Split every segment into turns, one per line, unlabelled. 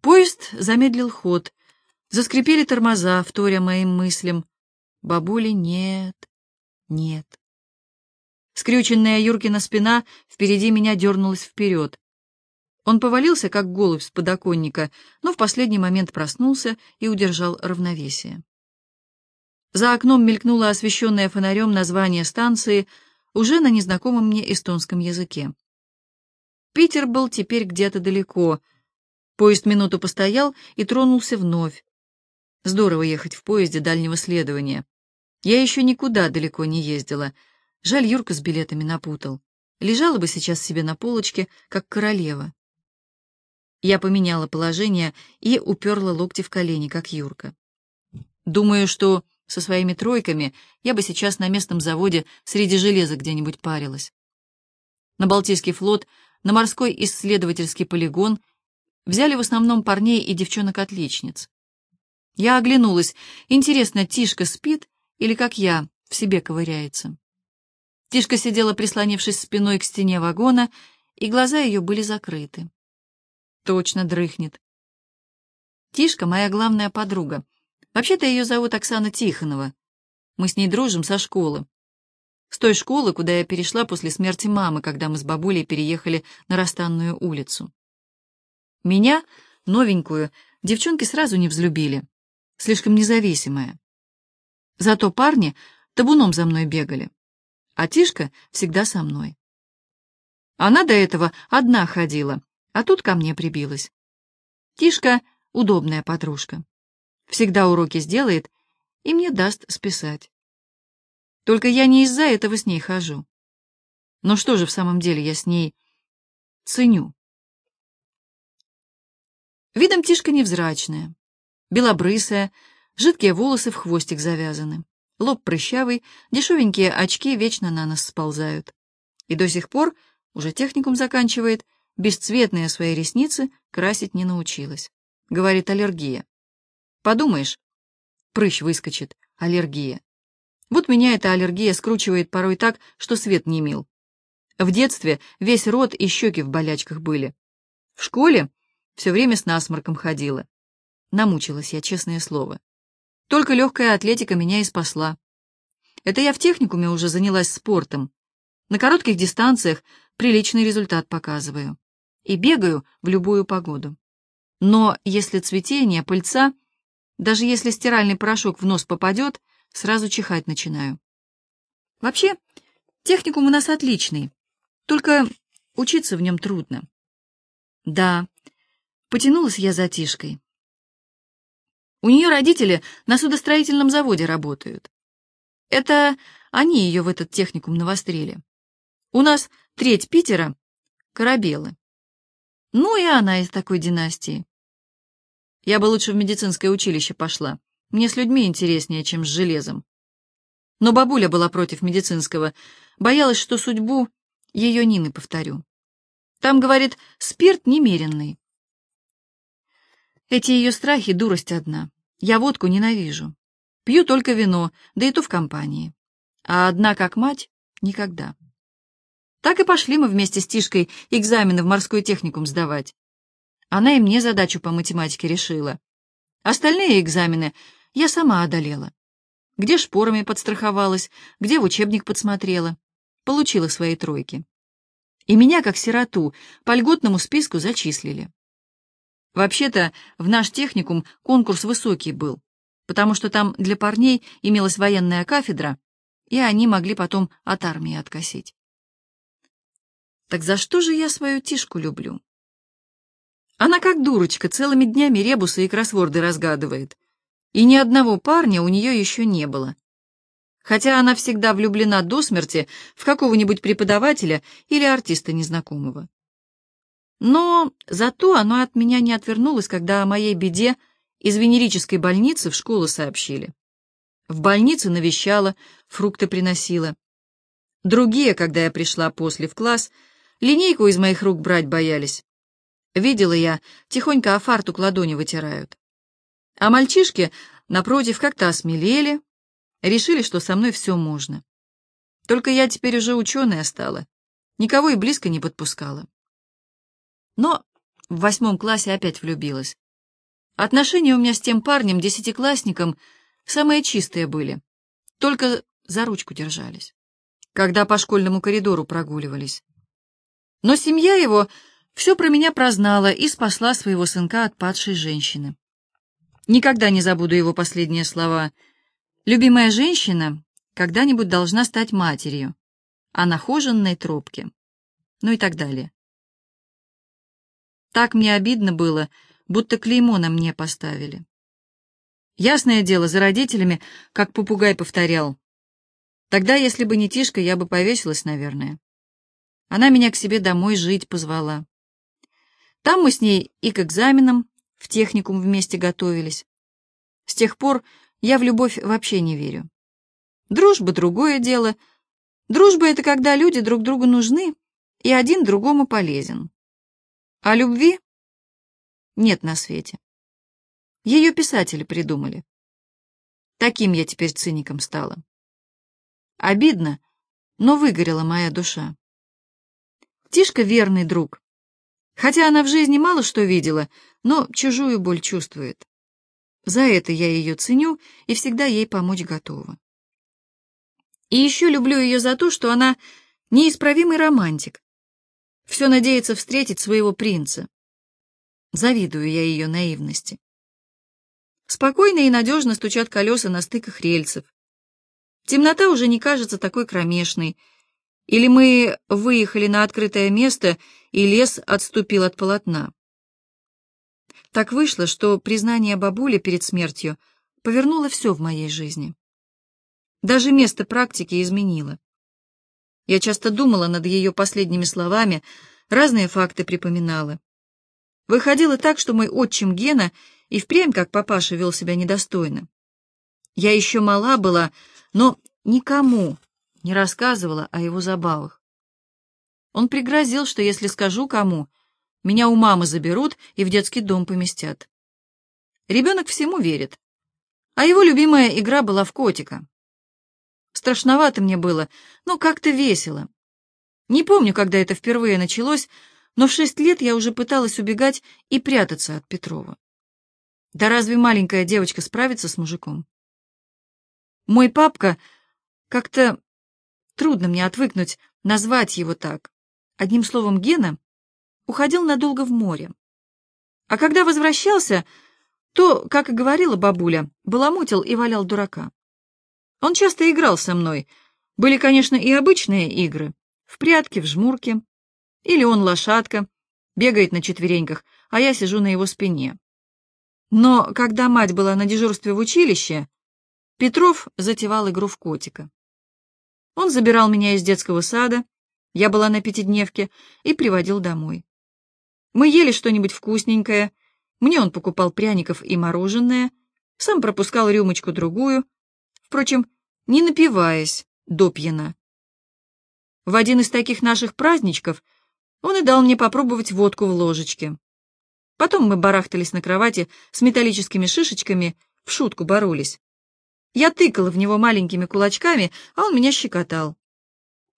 Поезд замедлил ход. Заскрипели тормоза, вторя моим мыслям. Бабули нет, нет. Скрюченная Юркина спина впереди меня дернулась вперед. Он повалился, как голубь с подоконника, но в последний момент проснулся и удержал равновесие. За окном мелькнуло освещенное фонарем название станции уже на незнакомом мне эстонском языке. Питер был теперь где-то далеко. Поезд минуту постоял и тронулся вновь. Здорово ехать в поезде дальнего следования. Я еще никуда далеко не ездила. Жаль, Юрка с билетами напутал. Лежала бы сейчас себе на полочке, как королева. Я поменяла положение и уперла локти в колени, как Юрка. Думаю, что со своими тройками я бы сейчас на местном заводе среди железа где-нибудь парилась. На Балтийский флот, на морской исследовательский полигон взяли в основном парней и девчонок-отличниц. Я оглянулась. Интересно, Тишка спит или, как я, в себе ковыряется? Тишка сидела, прислонившись спиной к стене вагона, и глаза ее были закрыты. Точно дрыхнет. Тишка — моя главная подруга. Вообще-то ее зовут Оксана Тихонова. Мы с ней дружим со школы. С той школы, куда я перешла после смерти мамы, когда мы с бабулей переехали на Растанную улицу. Меня, новенькую, девчонки сразу не взлюбили. Слишком независимая. Зато парни табуном за мной бегали. А Тишка всегда со мной. Она до этого одна ходила, а тут ко мне прибилась. Тишка — удобная подружка. Всегда уроки сделает и мне даст списать. Только я не из-за этого с ней хожу. Но что же в самом деле я с ней ценю? Видом Тишка невзрачная, белобрысая, жидкие волосы в хвостик завязаны, лоб прыщавый, дешевенькие очки вечно на нас сползают. И до сих пор, уже техникум заканчивает, бесцветные свои ресницы красить не научилась. Говорит, аллергия. Подумаешь, прыщ выскочит, аллергия. Вот меня эта аллергия скручивает порой так, что свет не мил. В детстве весь рот и щеки в болячках были. В школе все время с насморком ходила. Намучилась я, честное слово. Только легкая атлетика меня и спасла. Это я в техникуме уже занялась спортом. На коротких дистанциях приличный результат показываю. И бегаю в любую погоду. Но если цветение, пыльца даже если стиральный порошок в нос попадет, сразу чихать начинаю. Вообще, техникум у нас отличный, только учиться в нем трудно. Да, потянулась я за Тишкой. У нее родители на судостроительном заводе работают. Это они ее в этот техникум навострили. У нас треть Питера — корабелы. Ну и она из такой династии. Я бы лучше в медицинское училище пошла. Мне с людьми интереснее, чем с железом. Но бабуля была против медицинского, боялась, что судьбу ее Нины повторю. Там, говорит, спирт немеренный. Эти ее страхи — дурость одна. Я водку ненавижу. Пью только вино, да и то в компании. А одна, как мать, никогда. Так и пошли мы вместе с Тишкой экзамены в морской техникум сдавать. Она и мне задачу по математике решила. Остальные экзамены я сама одолела. Где шпорами подстраховалась, где в учебник подсмотрела. Получила свои тройки. И меня, как сироту, по льготному списку зачислили. Вообще-то, в наш техникум конкурс высокий был, потому что там для парней имелась военная кафедра, и они могли потом от армии откосить. Так за что же я свою Тишку люблю? Она как дурочка целыми днями ребусы и кроссворды разгадывает. И ни одного парня у нее еще не было. Хотя она всегда влюблена до смерти в какого-нибудь преподавателя или артиста незнакомого. Но зато она от меня не отвернулась, когда о моей беде из венерической больницы в школу сообщили. В больнице навещала, фрукты приносила. Другие, когда я пришла после в класс, линейку из моих рук брать боялись. Видела я, тихонько о фартук ладони вытирают. А мальчишки, напротив, как-то осмелели, решили, что со мной все можно. Только я теперь уже ученая стала, никого и близко не подпускала. Но в восьмом классе опять влюбилась. Отношения у меня с тем парнем, десятиклассником, самые чистые были. Только за ручку держались, когда по школьному коридору прогуливались. Но семья его все про меня прознала и спасла своего сынка от падшей женщины. Никогда не забуду его последние слова. «Любимая женщина когда-нибудь должна стать матерью, а нахоженной тропке». Ну и так далее. Так мне обидно было, будто клеймо на мне поставили. Ясное дело, за родителями, как попугай повторял. Тогда, если бы не Тишка, я бы повесилась, наверное. Она меня к себе домой жить позвала. Там мы с ней и к экзаменам в техникум вместе готовились. С тех пор я в любовь вообще не верю. Дружба — другое дело. Дружба — это когда люди друг другу нужны, и один другому полезен. А любви нет на свете. Ее писатели придумали. Таким я теперь циником стала. Обидно, но выгорела моя душа. Тишка верный друг. Хотя она в жизни мало что видела, но чужую боль чувствует. За это я ее ценю и всегда ей помочь готова. И еще люблю ее за то, что она неисправимый романтик, все надеется встретить своего принца. Завидую я ее наивности. Спокойно и надежно стучат колеса на стыках рельсов. Темнота уже не кажется такой кромешной. Или мы выехали на открытое место, и лес отступил от полотна. Так вышло, что признание бабули перед смертью повернуло все в моей жизни. Даже место практики изменило. Я часто думала над ее последними словами, разные факты припоминала. Выходило так, что мой отчим Гена и впрямь, как папаша, вел себя недостойно. Я еще мала была, но никому не рассказывала о его забавах. Он пригрозил, что если скажу кому, меня у мамы заберут и в детский дом поместят. Ребенок всему верит, а его любимая игра была в котика. Страшновато мне было, но как-то весело. Не помню, когда это впервые началось, но в шесть лет я уже пыталась убегать и прятаться от Петрова. Да разве маленькая девочка справится с мужиком? Мой папка как-то трудно мне отвыкнуть назвать его так. Одним словом, Гена уходил надолго в море. А когда возвращался, то, как и говорила бабуля, баламутил и валял дурака. Он часто играл со мной. Были, конечно, и обычные игры. В прятки, в жмурки. Или он лошадка, бегает на четвереньках, а я сижу на его спине. Но когда мать была на дежурстве в училище, Петров затевал игру в котика. Он забирал меня из детского сада, я была на пятидневке, и приводил домой. Мы ели что-нибудь вкусненькое, мне он покупал пряников и мороженое, сам пропускал рюмочку-другую, впрочем, не напиваясь до пьяна. В один из таких наших праздничков он и дал мне попробовать водку в ложечке. Потом мы барахтались на кровати с металлическими шишечками, в шутку боролись. Я тыкала в него маленькими кулачками, а он меня щекотал.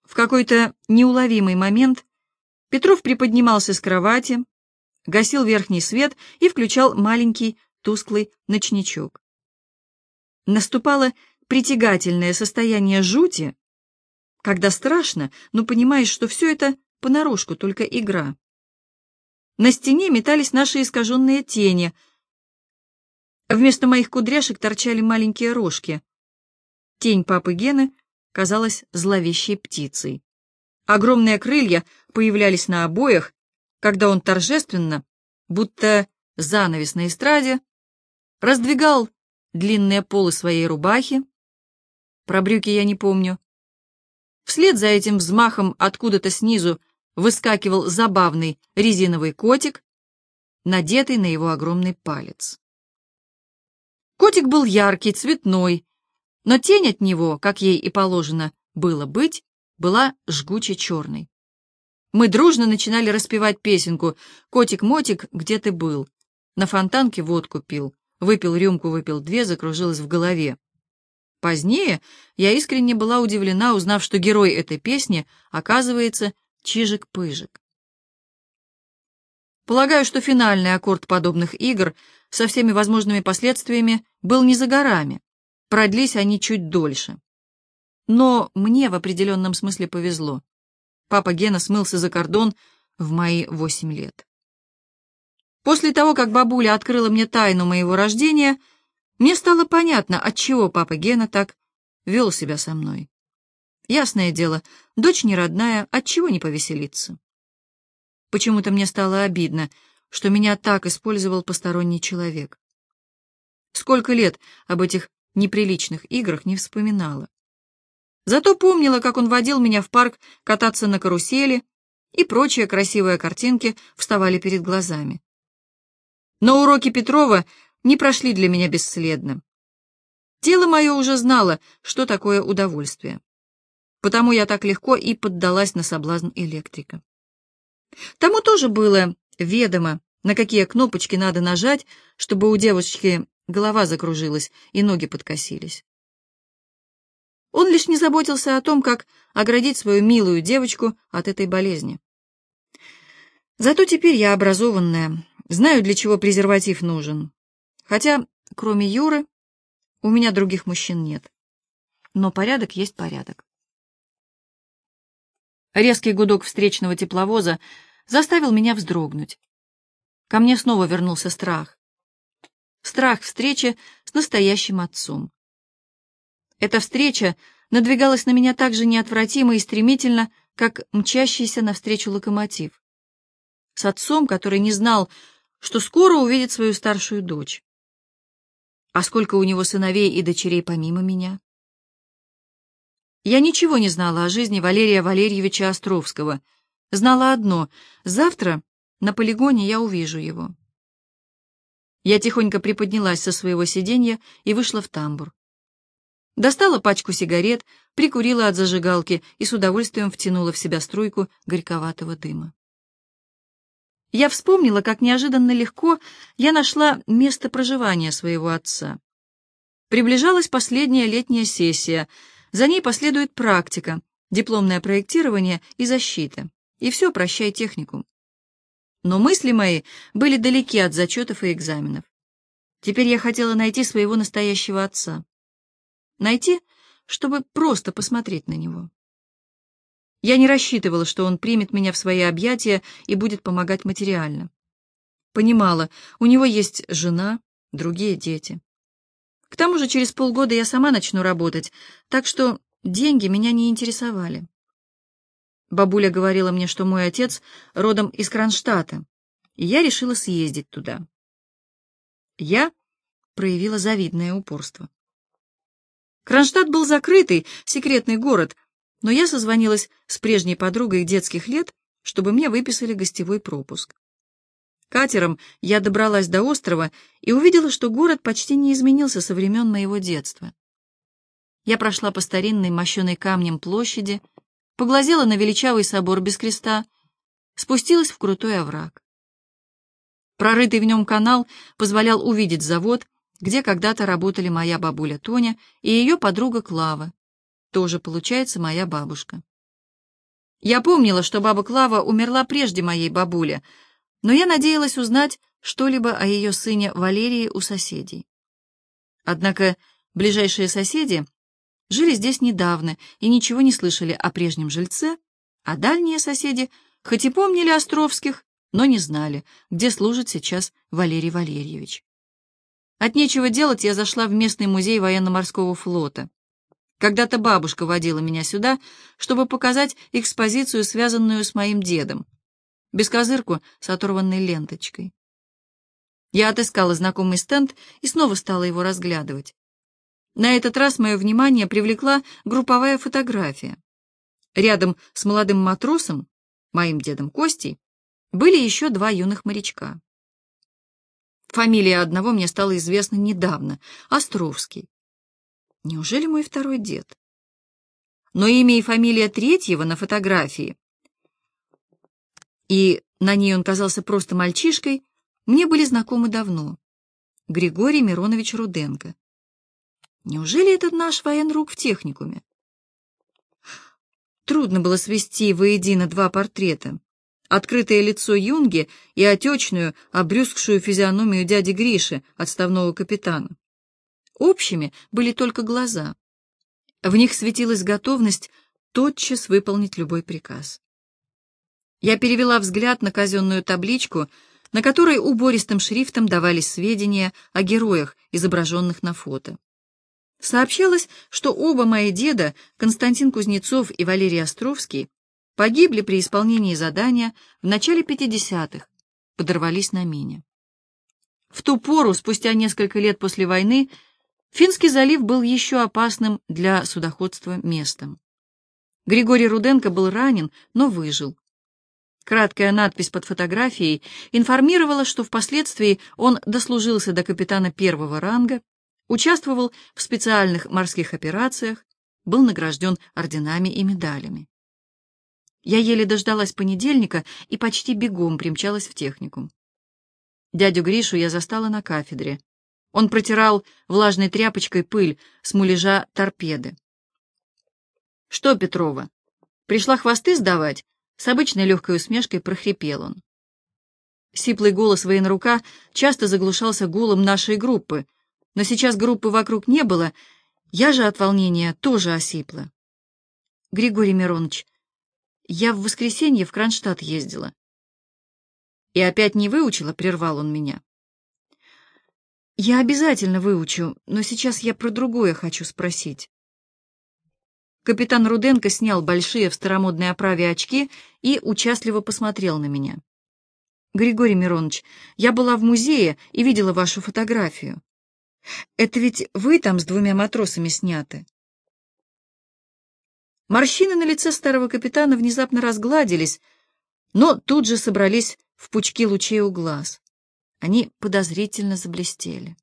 В какой-то неуловимый момент Петров приподнимался с кровати, гасил верхний свет и включал маленький тусклый ночничок. Наступало притягательное состояние жути, когда страшно, но понимаешь, что все это понарошку, только игра. На стене метались наши искаженные тени. Вместо моих кудряшек торчали маленькие рожки. Тень папы Гены казалась зловещей птицей. Огромные крылья появлялись на обоях, когда он торжественно, будто занавес на эстраде, раздвигал длинные полы своей рубахи, про брюки я не помню. Вслед за этим взмахом откуда-то снизу выскакивал забавный резиновый котик, надетый на его огромный палец. Котик был яркий, цветной, но тень от него, как ей и положено было быть, была жгуче черной. Мы дружно начинали распевать песенку «Котик-мотик, где ты был?» На фонтанке водку пил, выпил рюмку, выпил две, закружилась в голове. Позднее я искренне была удивлена, узнав, что герой этой песни оказывается Чижик-Пыжик. Полагаю, что финальный аккорд подобных игр со всеми возможными последствиями был не за горами. Продлись они чуть дольше. Но мне в определенном смысле повезло. Папа Гена смылся за кордон в мои восемь лет. После того, как бабуля открыла мне тайну моего рождения, мне стало понятно, отчего папа Гена так вел себя со мной. Ясное дело, дочь не родная, отчего не повеселиться. Почему-то мне стало обидно, что меня так использовал посторонний человек. Сколько лет об этих неприличных играх не вспоминала. Зато помнила, как он водил меня в парк кататься на карусели, и прочие красивые картинки вставали перед глазами. Но уроки Петрова не прошли для меня бесследно. Тело мое уже знало, что такое удовольствие. Потому я так легко и поддалась на соблазн электрика. Тому тоже было ведомо, на какие кнопочки надо нажать, чтобы у девочки голова закружилась и ноги подкосились. Он лишь не заботился о том, как оградить свою милую девочку от этой болезни. Зато теперь я образованная, знаю, для чего презерватив нужен. Хотя, кроме Юры, у меня других мужчин нет. Но порядок есть порядок. Резкий гудок встречного тепловоза заставил меня вздрогнуть. Ко мне снова вернулся страх. Страх встречи с настоящим отцом. Эта встреча надвигалась на меня так же неотвратимо и стремительно, как мчащийся навстречу локомотив. С отцом, который не знал, что скоро увидит свою старшую дочь. А сколько у него сыновей и дочерей помимо меня? Я ничего не знала о жизни Валерия Валерьевича Островского. Знала одно — завтра на полигоне я увижу его. Я тихонько приподнялась со своего сиденья и вышла в тамбур. Достала пачку сигарет, прикурила от зажигалки и с удовольствием втянула в себя струйку горьковатого дыма. Я вспомнила, как неожиданно легко я нашла место проживания своего отца. Приближалась последняя летняя сессия, за ней последует практика, дипломное проектирование и защита. И все, прощай технику. Но мысли мои были далеки от зачетов и экзаменов. Теперь я хотела найти своего настоящего отца. Найти, чтобы просто посмотреть на него. Я не рассчитывала, что он примет меня в свои объятия и будет помогать материально. Понимала, у него есть жена, другие дети. К тому же через полгода я сама начну работать, так что деньги меня не интересовали. Бабуля говорила мне, что мой отец родом из Кронштадта, и я решила съездить туда. Я проявила завидное упорство. Кронштадт был закрытый, секретный город, но я созвонилась с прежней подругой детских лет, чтобы мне выписали гостевой пропуск. Катером я добралась до острова и увидела, что город почти не изменился со времен моего детства. Я прошла по старинной, мощеной камнем площади, поглазела на величавый собор без креста, спустилась в крутой овраг. Прорытый в нем канал позволял увидеть завод, где когда-то работали моя бабуля Тоня и ее подруга Клава, тоже, получается, моя бабушка. Я помнила, что баба Клава умерла прежде моей бабули, но я надеялась узнать что-либо о ее сыне Валерии у соседей. Однако ближайшие соседи жили здесь недавно и ничего не слышали о прежнем жильце, а дальние соседи хоть и помнили Островских, но не знали, где служит сейчас Валерий Валерьевич. От нечего делать я зашла в местный музей военно-морского флота. Когда-то бабушка водила меня сюда, чтобы показать экспозицию, связанную с моим дедом, бескозырку с оторванной ленточкой. Я отыскала знакомый стенд и снова стала его разглядывать. На этот раз мое внимание привлекла групповая фотография. Рядом с молодым матросом, моим дедом Костей, были еще два юных морячка. Фамилия одного мне стала известна недавно — Островский. Неужели мой второй дед? Но имя и фамилия третьего на фотографии, и на ней он казался просто мальчишкой, мне были знакомы давно. Григорий Миронович Руденко. Неужели этот наш военрук в техникуме? Трудно было свести воедино два портрета. открытое лицо Юнги и отечную, обрюзгшую физиономию дяди Гриши, отставного капитана. Общими были только глаза. В них светилась готовность тотчас выполнить любой приказ. Я перевела взгляд на казенную табличку, на которой убористым шрифтом давались сведения о героях, изображенных на фото. Сообщалось, что оба мои деда, Константин Кузнецов и Валерий Островский, погибли при исполнении задания в начале 50-х, подорвались на мине. В ту пору, спустя несколько лет после войны, Финский залив был еще опасным для судоходства местом. Григорий Руденко был ранен, но выжил. Краткая надпись под фотографией информировала, что впоследствии он дослужился до капитана первого ранга, участвовал в специальных морских операциях, был награжден орденами и медалями. Я еле дождалась понедельника и почти бегом примчалась в техникум. Дядю Гришу я застала на кафедре. Он протирал влажной тряпочкой пыль с муляжа торпеды. «Что, Петрова, пришла хвосты сдавать?» С обычной легкой усмешкой прохрипел он. Сиплый голос военрука часто заглушался гулом нашей группы, но сейчас группы вокруг не было, я же от волнения тоже осипла. Григорий Миронович, я в воскресенье в Кронштадт ездила. И опять не выучила, прервал он меня. Я обязательно выучу, но сейчас я про другое хочу спросить. Капитан Руденко снял большие в старомодной оправе очки и участливо посмотрел на меня. «Григорий Миронович, я была в музее и видела вашу фотографию. Это ведь вы там с двумя матросами сняты?» Морщины на лице старого капитана внезапно разгладились, но тут же собрались в пучки лучей у глаз. Они подозрительно заблестели.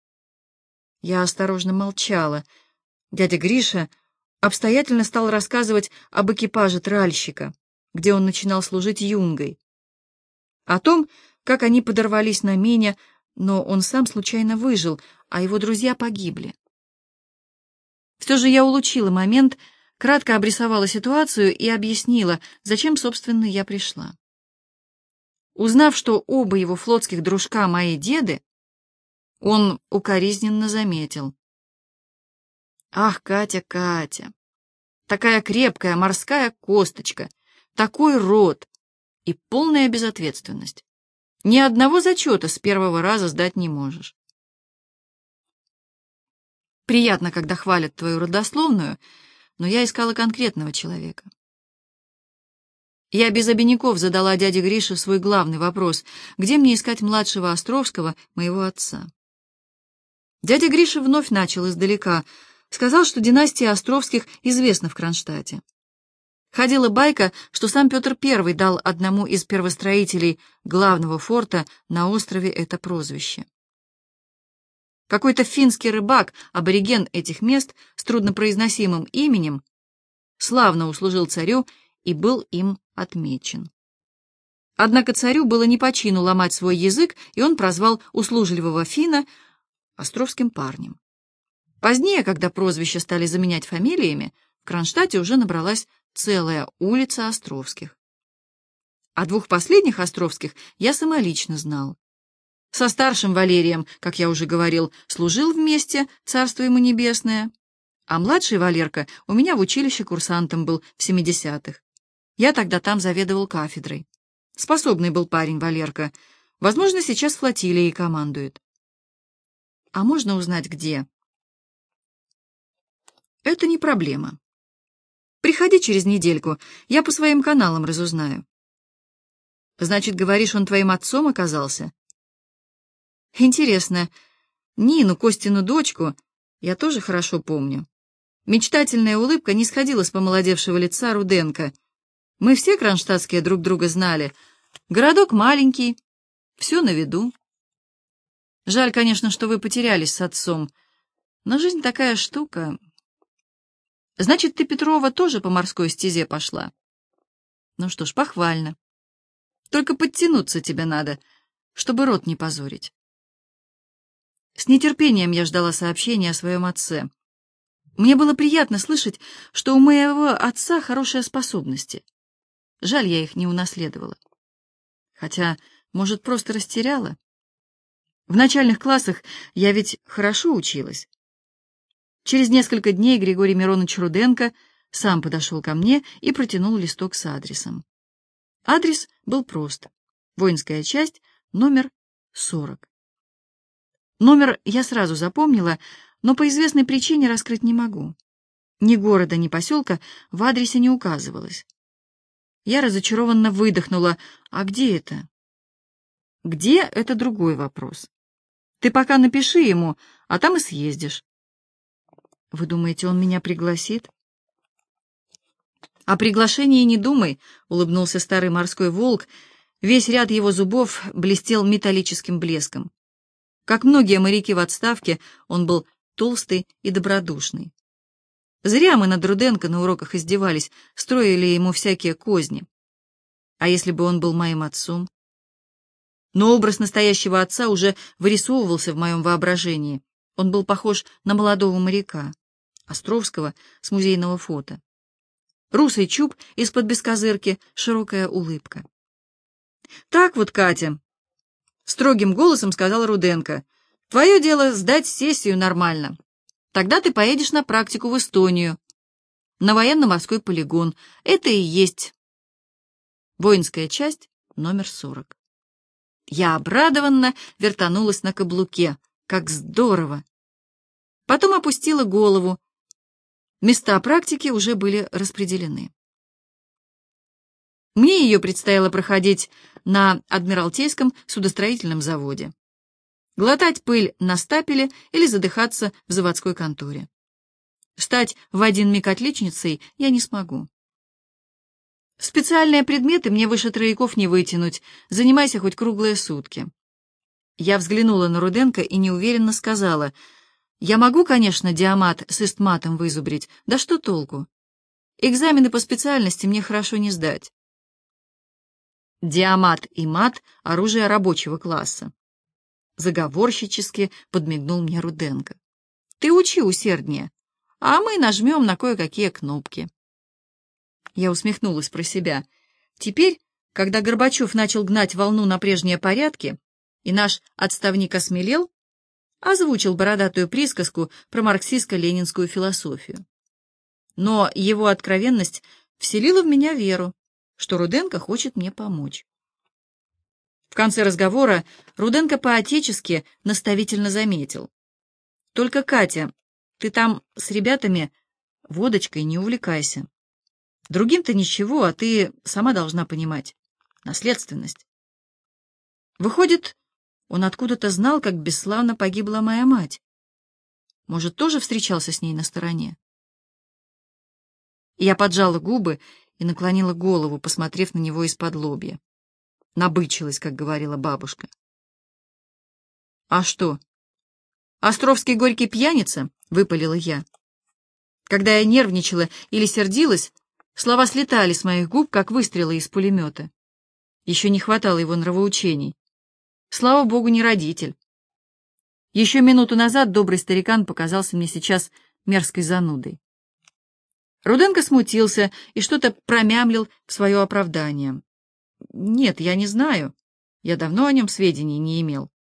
Я осторожно молчала. Дядя Гриша обстоятельно стал рассказывать об экипаже тральщика, где он начинал служить юнгой, о том, как они подорвались на мине, но он сам случайно выжил, а его друзья погибли. Все же я улучила момент, кратко обрисовала ситуацию и объяснила, зачем, собственно, я пришла. Узнав, что оба его флотских дружка мои деды, он укоризненно заметил. Ах, Катя, Катя, такая крепкая морская косточка, такой рот и полная безответственность. Ни одного зачета с первого раза сдать не можешь. Приятно, когда хвалят твою родословную, но я искала конкретного человека. Я без обиняков задала дяде Грише свой главный вопрос, где мне искать младшего Островского, моего отца. Дядя Гриша вновь начал издалека — Сказал, что династия Островских известна в Кронштадте. Ходила байка, что сам Петр I дал одному из первостроителей главного форта на острове это прозвище. Какой-то финский рыбак, абориген этих мест с труднопроизносимым именем, славно услужил царю и был им отмечен. Однако царю было не по чину ломать свой язык, и он прозвал услужливого фина островским парнем. Позднее, когда прозвища стали заменять фамилиями, в Кронштадте уже набралась целая улица Островских. А двух последних Островских я самолично знал. Со старшим Валерием, как я уже говорил, служил вместе, царство ему небесное, а младший Валерка у меня в училище курсантом был в 70-х. Я тогда там заведовал кафедрой. Способный был парень Валерка. Возможно, сейчас флотилией командует. А можно узнать, где? Это не проблема. Приходи через недельку, я по своим каналам разузнаю. Значит, говоришь, он твоим отцом оказался? Интересно, Нину, Костину дочку, я тоже хорошо помню. Мечтательная улыбка не сходила с помолодевшего лица Руденко. Мы все кронштадтские друг друга знали. Городок маленький, все на виду. Жаль, конечно, что вы потерялись с отцом, но жизнь такая штука, Значит, ты, Петрова, тоже по морской стезе пошла? Ну что ж, похвально. Только подтянуться тебе надо, чтобы рот не позорить. С нетерпением я ждала сообщения о своем отце. Мне было приятно слышать, что у моего отца хорошие способности. Жаль, я их не унаследовала. Хотя, может, просто растеряла. В начальных классах я ведь хорошо училась. Через несколько дней Григорий Миронович Руденко сам подошел ко мне и протянул листок с адресом. Адрес был прост. Воинская часть, номер 40. Номер я сразу запомнила, но по известной причине раскрыть не могу. Ни города, ни поселка в адресе не указывалось. Я разочарованно выдохнула. А где это? Где — это другой вопрос. Ты пока напиши ему, а там и съездишь. Вы думаете, он меня пригласит? О приглашении не думай, — улыбнулся старый морской волк. Весь ряд его зубов блестел металлическим блеском. Как многие моряки в отставке, он был толстый и добродушный. Зря мы над Руденко на уроках издевались, строили ему всякие козни. А если бы он был моим отцом? Но образ настоящего отца уже вырисовывался в моем воображении. Он был похож на молодого моряка, Островского, с музейного фото. Русый чуб из-под бескозырки, широкая улыбка. «Так вот, Катя», — строгим голосом сказал Руденко, — «твое дело сдать сессию нормально. Тогда ты поедешь на практику в Эстонию, на военно-морской полигон. Это и есть воинская часть номер 40». Я обрадованно вертанулась на каблуке. Как здорово! Потом опустила голову, Места практики уже были распределены. Мне ее предстояло проходить на Адмиралтейском судостроительном заводе. Глотать пыль на стапеле или задыхаться в заводской конторе. Стать в один миг отличницей я не смогу. Специальные предметы мне выше трояков не вытянуть, занимайся хоть круглые сутки. Я взглянула на Руденко и неуверенно сказала — я могу, конечно, диамат с истматом вызубрить, да что толку? Экзамены по специальности мне хорошо не сдать. Диамат и мат — оружие рабочего класса. Заговорщически подмигнул мне Руденко. Ты учи усерднее, а мы нажмем на кое-какие кнопки. Я усмехнулась про себя. Теперь, когда Горбачев начал гнать волну на прежние порядки, и наш отставник осмелел, озвучил бородатую присказку про марксистско-ленинскую философию. Но его откровенность вселила в меня веру, что Руденко хочет мне помочь. В конце разговора Руденко по-отечески наставительно заметил. «Только, Катя, ты там с ребятами водочкой не увлекайся. Другим-то ничего, а ты сама должна понимать. Наследственность. Выходит, он откуда-то знал, как бесславно погибла моя мать. Может, тоже встречался с ней на стороне? Я поджала губы и наклонила голову, посмотрев на него из-под лобья. Набычилась, как говорила бабушка. «А что? Островский горький пьяница?» — выпалила я. Когда я нервничала или сердилась, слова слетали с моих губ, как выстрелы из пулемета. Еще не хватало его нравоучений. Слава богу, не родитель. Еще минуту назад добрый старикан показался мне сейчас мерзкой занудой. Руденко смутился и что-то промямлил в свое оправдание. «Нет, я не знаю. Я давно о нем сведений не имел».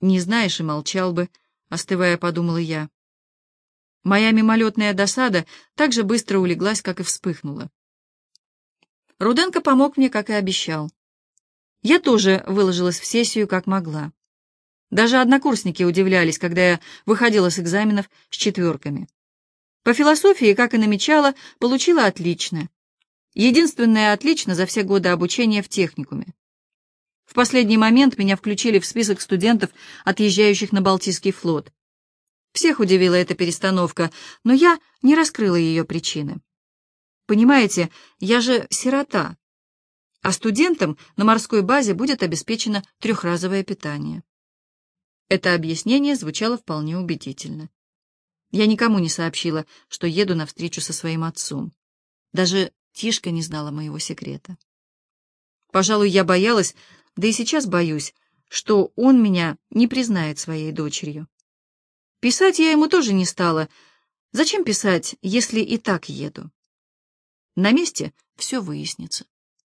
«Не знаешь и молчал бы», — остывая, подумала я. Моя мимолетная досада так же быстро улеглась, как и вспыхнула. Руденко помог мне, как и обещал. Я тоже выложилась в сессию как могла. Даже однокурсники удивлялись, когда я выходила с экзаменов с четверками. По философии, как и намечала, получила отлично. Единственное отлично за все годы обучения в техникуме. В последний момент меня включили в список студентов, отъезжающих на Балтийский флот. Всех удивила эта перестановка, но я не раскрыла ее причины. Понимаете, я же сирота, а студентам на морской базе будет обеспечено трехразовое питание. Это объяснение звучало вполне убедительно. Я никому не сообщила, что еду на встречу со своим отцом. Даже Тишка не знала моего секрета. Пожалуй, я боялась, да и сейчас боюсь, что он меня не признает своей дочерью. Писать я ему тоже не стала. Зачем писать, если и так еду? На месте все выяснится.